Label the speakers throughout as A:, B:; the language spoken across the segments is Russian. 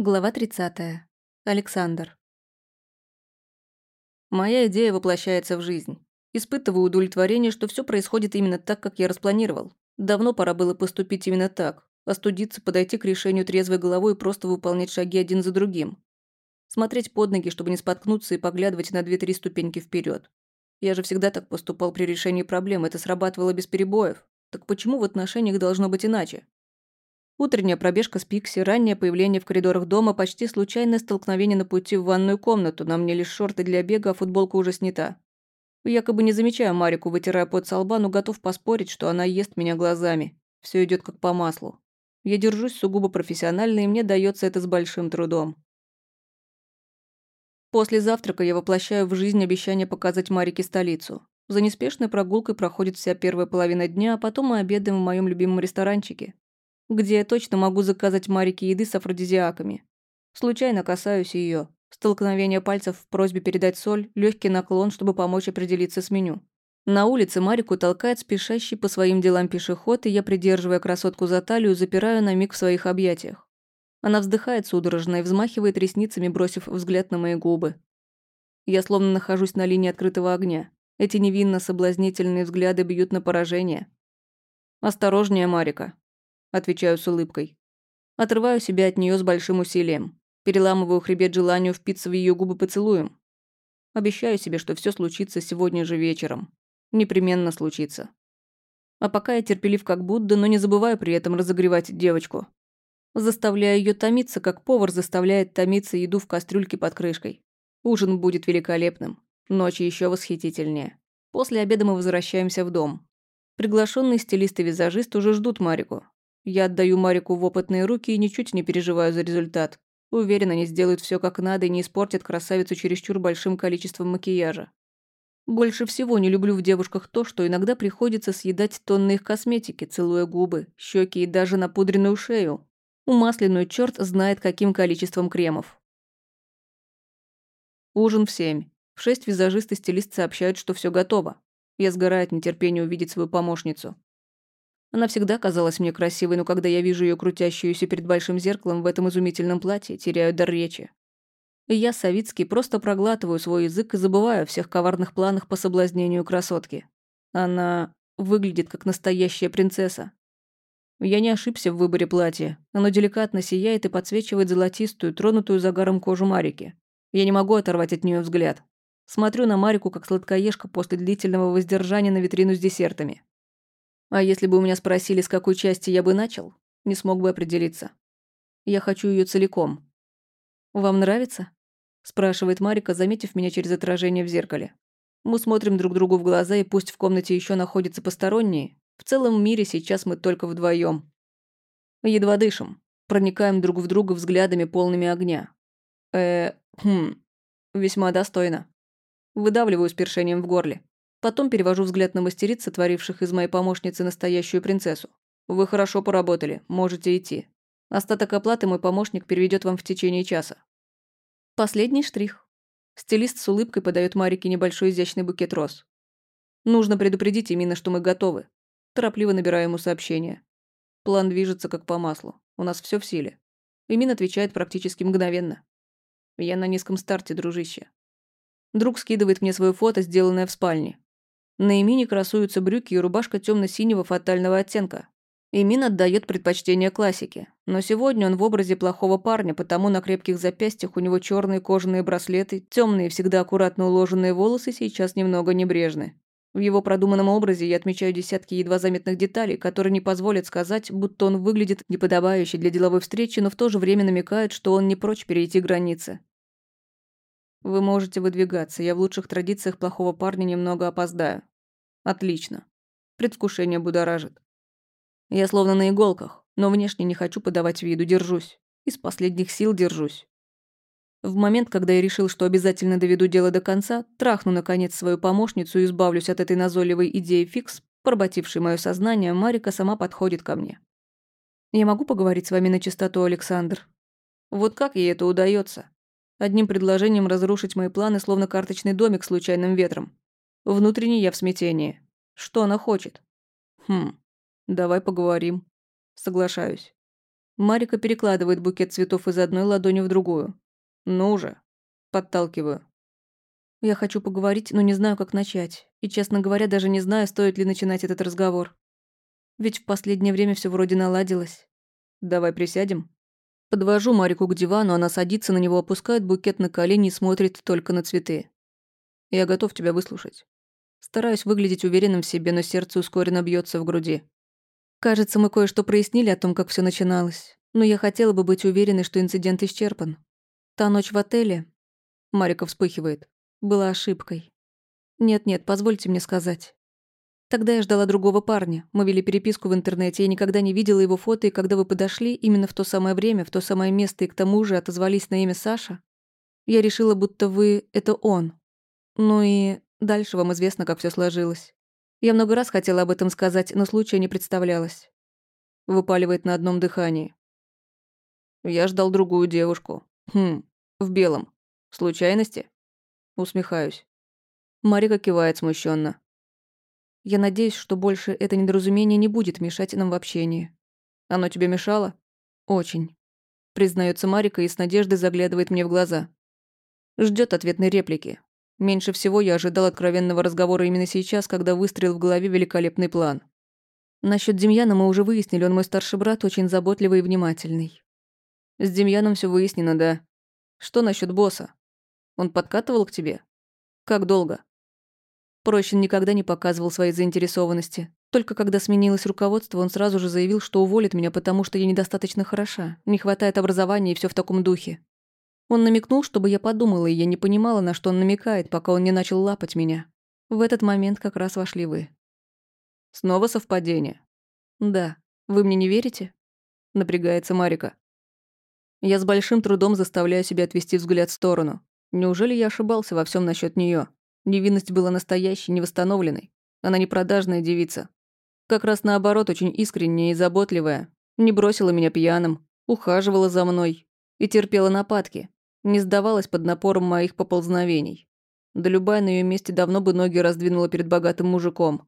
A: Глава 30. Александр. Моя идея воплощается в жизнь. Испытываю удовлетворение, что все происходит именно так, как я распланировал. Давно пора было поступить именно так. Остудиться, подойти к решению трезвой головой и просто выполнять шаги один за другим. Смотреть под ноги, чтобы не споткнуться и поглядывать на две-три ступеньки вперед. Я же всегда так поступал при решении проблем, это срабатывало без перебоев. Так почему в отношениях должно быть иначе? Утренняя пробежка с Пикси, раннее появление в коридорах дома, почти случайное столкновение на пути в ванную комнату, на мне лишь шорты для бега, а футболка уже снята. Якобы не замечаю Марику, вытирая под со лба, но готов поспорить, что она ест меня глазами. Все идет как по маслу. Я держусь сугубо профессионально, и мне дается это с большим трудом. После завтрака я воплощаю в жизнь обещание показать Марике столицу. За неспешной прогулкой проходит вся первая половина дня, а потом мы обедаем в моем любимом ресторанчике где я точно могу заказать Марике еды с афродизиаками. Случайно касаюсь ее. Столкновение пальцев в просьбе передать соль, легкий наклон, чтобы помочь определиться с меню. На улице Марику толкает спешащий по своим делам пешеход, и я, придерживая красотку за талию, запираю на миг в своих объятиях. Она вздыхает судорожно и взмахивает ресницами, бросив взгляд на мои губы. Я словно нахожусь на линии открытого огня. Эти невинно соблазнительные взгляды бьют на поражение. «Осторожнее, Марика», Отвечаю с улыбкой. Отрываю себя от нее с большим усилием. Переламываю хребет желанию впиться в ее губы поцелуем. Обещаю себе, что все случится сегодня же вечером. Непременно случится. А пока я терпелив как Будда, но не забываю при этом разогревать девочку. Заставляю ее томиться, как повар заставляет томиться еду в кастрюльке под крышкой. Ужин будет великолепным. Ночь еще восхитительнее. После обеда мы возвращаемся в дом. Приглашенные стилист и визажист уже ждут Марику. Я отдаю Марику в опытные руки и ничуть не переживаю за результат. Уверена, они сделают все как надо и не испортят красавицу чересчур большим количеством макияжа. Больше всего не люблю в девушках то, что иногда приходится съедать тонны их косметики, целуя губы, щеки и даже напудренную шею. Умасленную черт знает каким количеством кремов. Ужин в семь. В шесть визажист и стилист сообщают, что все готово. Я сгораю от нетерпения увидеть свою помощницу. Она всегда казалась мне красивой, но когда я вижу ее крутящуюся перед большим зеркалом в этом изумительном платье, теряю дар речи. И я, Савицкий, просто проглатываю свой язык и забываю о всех коварных планах по соблазнению красотки. Она выглядит как настоящая принцесса. Я не ошибся в выборе платья. Оно деликатно сияет и подсвечивает золотистую, тронутую загаром кожу Марики. Я не могу оторвать от нее взгляд. Смотрю на Марику, как сладкоежка после длительного воздержания на витрину с десертами. А если бы у меня спросили, с какой части я бы начал, не смог бы определиться. Я хочу ее целиком. «Вам нравится?» – спрашивает Марика, заметив меня через отражение в зеркале. Мы смотрим друг другу в глаза, и пусть в комнате еще находятся посторонние, в целом мире сейчас мы только вдвоем. Едва дышим, проникаем друг в друга взглядами полными огня. Э, хм, весьма достойно. Выдавливаю с першением в горле. Потом перевожу взгляд на мастериц, сотворивших из моей помощницы настоящую принцессу. Вы хорошо поработали, можете идти. Остаток оплаты мой помощник переведет вам в течение часа. Последний штрих. Стилист с улыбкой подает Марике небольшой изящный букет роз. Нужно предупредить Имина, что мы готовы. Торопливо набираю ему сообщение. План движется как по маслу. У нас все в силе. Имин отвечает практически мгновенно. Я на низком старте, дружище. Друг скидывает мне свое фото, сделанное в спальне. На Эмине красуются брюки и рубашка темно-синего фатального оттенка. Эмин отдает предпочтение классике. Но сегодня он в образе плохого парня, потому на крепких запястьях у него черные кожаные браслеты, темные, всегда аккуратно уложенные волосы сейчас немного небрежны. В его продуманном образе я отмечаю десятки едва заметных деталей, которые не позволят сказать, будто он выглядит неподобающе для деловой встречи, но в то же время намекают, что он не прочь перейти границы. Вы можете выдвигаться, я в лучших традициях плохого парня немного опоздаю. Отлично. Предвкушение будоражит. Я словно на иголках, но внешне не хочу подавать виду, держусь. Из последних сил держусь. В момент, когда я решил, что обязательно доведу дело до конца, трахну, наконец, свою помощницу и избавлюсь от этой назойливой идеи фикс, поработившей мое сознание, Марика сама подходит ко мне. «Я могу поговорить с вами на чистоту, Александр?» Вот как ей это удается? Одним предложением разрушить мои планы, словно карточный домик случайным ветром. Внутренне я в смятении. Что она хочет? Хм, давай поговорим. Соглашаюсь. Марика перекладывает букет цветов из одной ладони в другую. «Ну же!» Подталкиваю. Я хочу поговорить, но не знаю, как начать. И, честно говоря, даже не знаю, стоит ли начинать этот разговор. Ведь в последнее время все вроде наладилось. Давай присядем. Подвожу Марику к дивану, она садится на него, опускает букет на колени и смотрит только на цветы. Я готов тебя выслушать. Стараюсь выглядеть уверенным в себе, но сердце ускоренно бьется в груди. Кажется, мы кое-что прояснили о том, как все начиналось. Но я хотела бы быть уверенной, что инцидент исчерпан. Та ночь в отеле... Марика вспыхивает. Была ошибкой. Нет-нет, позвольте мне сказать. Тогда я ждала другого парня. Мы вели переписку в интернете, я никогда не видела его фото, и когда вы подошли, именно в то самое время, в то самое место, и к тому же отозвались на имя Саша, я решила, будто вы — это он. Ну и дальше вам известно, как все сложилось. Я много раз хотела об этом сказать, но случая не представлялось. Выпаливает на одном дыхании. Я ждал другую девушку. Хм, в белом. Случайности? Усмехаюсь. Марика кивает смущенно. Я надеюсь, что больше это недоразумение не будет мешать нам в общении. Оно тебе мешало? Очень. Признается Марика и с надеждой заглядывает мне в глаза. Ждет ответной реплики, Меньше всего я ожидал откровенного разговора именно сейчас, когда выстрелил в голове великолепный план. Насчет Демьяна мы уже выяснили, он мой старший брат, очень заботливый и внимательный. С Демьяном все выяснено, да. Что насчет босса? Он подкатывал к тебе? Как долго? Прощин никогда не показывал своей заинтересованности. Только когда сменилось руководство, он сразу же заявил, что уволит меня, потому что я недостаточно хороша, не хватает образования и все в таком духе. Он намекнул, чтобы я подумала, и я не понимала, на что он намекает, пока он не начал лапать меня. В этот момент как раз вошли вы. Снова совпадение? Да. Вы мне не верите? Напрягается Марика. Я с большим трудом заставляю себя отвести взгляд в сторону. Неужели я ошибался во всем насчет нее? Невинность была настоящей, невосстановленной. Она не продажная девица. Как раз наоборот, очень искренняя и заботливая. Не бросила меня пьяным, ухаживала за мной и терпела нападки, не сдавалась под напором моих поползновений. Да любая на ее месте давно бы ноги раздвинула перед богатым мужиком.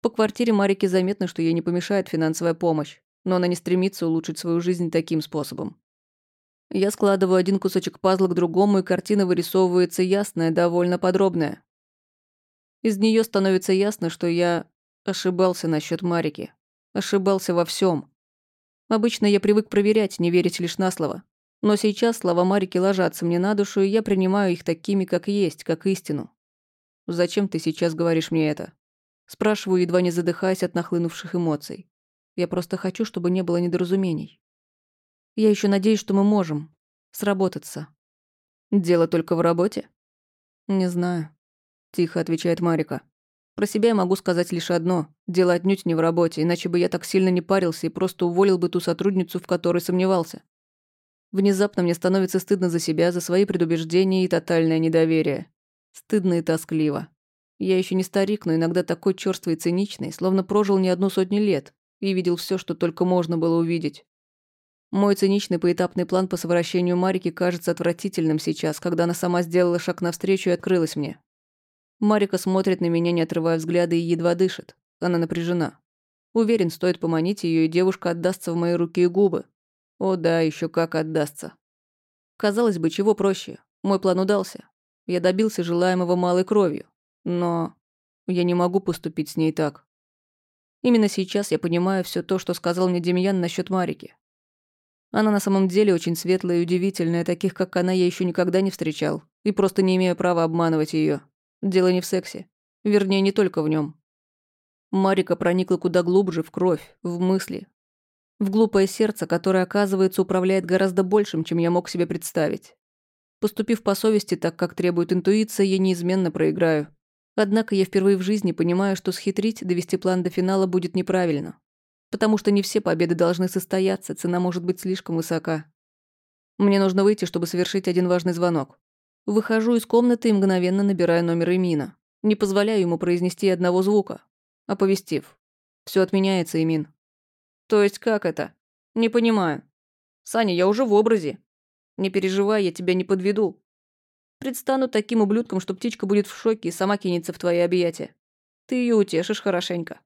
A: По квартире Марике заметно, что ей не помешает финансовая помощь, но она не стремится улучшить свою жизнь таким способом. Я складываю один кусочек пазла к другому, и картина вырисовывается ясная, довольно подробная. Из нее становится ясно, что я ошибался насчет Марики. Ошибался во всем. Обычно я привык проверять, не верить лишь на слово. Но сейчас слова Марики ложатся мне на душу, и я принимаю их такими, как есть, как истину. «Зачем ты сейчас говоришь мне это?» Спрашиваю, едва не задыхаясь от нахлынувших эмоций. Я просто хочу, чтобы не было недоразумений. Я еще надеюсь, что мы можем сработаться. Дело только в работе? Не знаю. Тихо отвечает Марика. Про себя я могу сказать лишь одно. Дело отнюдь не в работе, иначе бы я так сильно не парился и просто уволил бы ту сотрудницу, в которой сомневался. Внезапно мне становится стыдно за себя, за свои предубеждения и тотальное недоверие. Стыдно и тоскливо. Я еще не старик, но иногда такой чёрствый и циничный, словно прожил не одну сотню лет и видел все, что только можно было увидеть. Мой циничный поэтапный план по совращению Марики кажется отвратительным сейчас, когда она сама сделала шаг навстречу и открылась мне. Марика смотрит на меня, не отрывая взгляда, и едва дышит. Она напряжена. Уверен, стоит поманить ее, и девушка отдастся в мои руки и губы, о да, еще как отдастся. Казалось бы, чего проще. Мой план удался. Я добился желаемого малой кровью. Но я не могу поступить с ней так. Именно сейчас я понимаю все то, что сказал мне Демьян насчет Марики. Она на самом деле очень светлая и удивительная, таких, как она, я еще никогда не встречал, и просто не имею права обманывать ее. Дело не в сексе. Вернее, не только в нем. Марика проникла куда глубже, в кровь, в мысли, в глупое сердце, которое, оказывается, управляет гораздо большим, чем я мог себе представить. Поступив по совести так, как требует интуиция, я неизменно проиграю. Однако я впервые в жизни понимаю, что схитрить, довести план до финала будет неправильно. Потому что не все победы должны состояться, цена может быть слишком высока. Мне нужно выйти, чтобы совершить один важный звонок. Выхожу из комнаты и мгновенно набираю номер Эмина. Не позволяю ему произнести одного звука, оповестив. Все отменяется, Эмин. То есть как это? Не понимаю. Саня, я уже в образе. Не переживай, я тебя не подведу. Предстану таким ублюдком, что птичка будет в шоке и сама кинется в твои объятия. Ты ее утешишь хорошенько.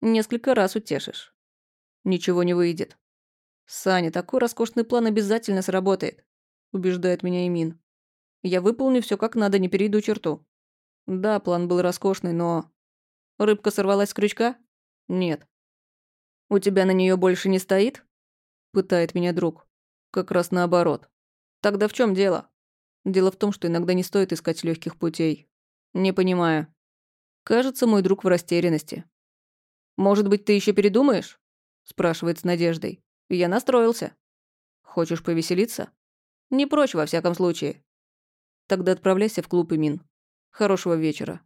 A: Несколько раз утешишь. Ничего не выйдет. «Саня, такой роскошный план обязательно сработает», – убеждает меня Имин. «Я выполню все как надо, не перейду черту». Да, план был роскошный, но... Рыбка сорвалась с крючка? Нет. «У тебя на нее больше не стоит?» – пытает меня друг. Как раз наоборот. Тогда в чем дело? Дело в том, что иногда не стоит искать легких путей. Не понимаю. Кажется, мой друг в растерянности. «Может быть, ты еще передумаешь?» – спрашивает с надеждой. «Я настроился. Хочешь повеселиться?» «Не прочь, во всяком случае». «Тогда отправляйся в клуб Имин. Хорошего вечера».